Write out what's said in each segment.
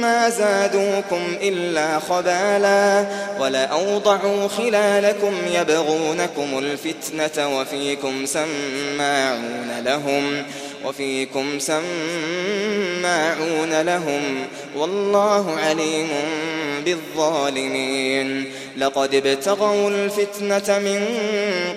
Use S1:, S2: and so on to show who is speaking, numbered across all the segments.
S1: ما زادوكم إلا خبالا ولأوضعوا خلالكم يبغونكم الفتنة وفيكم سماعون لهم وفيكم سماعون لهم والله عليم بالظالمين لقد ابتغوا الفتنة من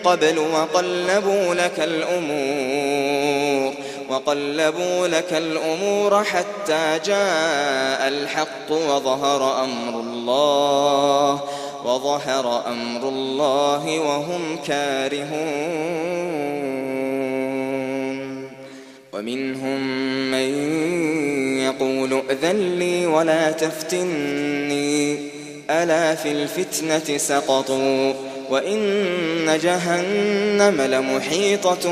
S1: قبل وقلبوا لك الأمور وقلبوا لك الأمور حتى جاء الحق وظهر أمر الله وظهر أمر الله وهم كارهون ومنهم من يقول أذن لي ولا تفتني ألا في الفتنة سقطوا وإن جهنم لمحيطة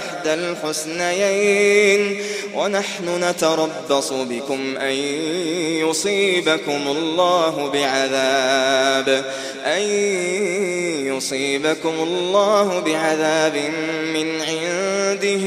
S1: إحدى الحسنيين ونحن نتربص بكم أن يصيبكم الله بعذاب أن يصيبكم الله بعذاب من عنده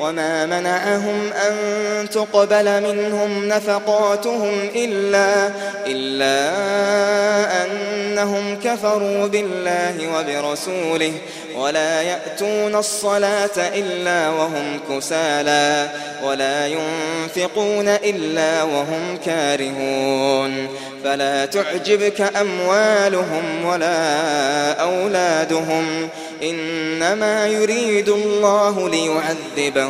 S1: وما منعهم أن تقبل منهم نفقاتهم إلا, إلا أنهم كفروا بالله وبرسوله ولا يأتون الصلاة إلا وهم كسالا ولا ينفقون إلا وهم كارهون فلا تعجبك أموالهم ولا أولادهم إنما يريد الله ليعذبهم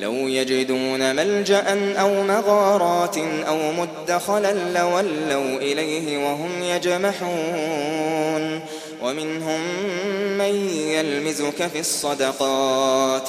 S1: لو يجدون ملجأ أو مغارات أو مدخلا لولوا إليه وهم يجمحون. ومنهم من يلمزك في الصدقات.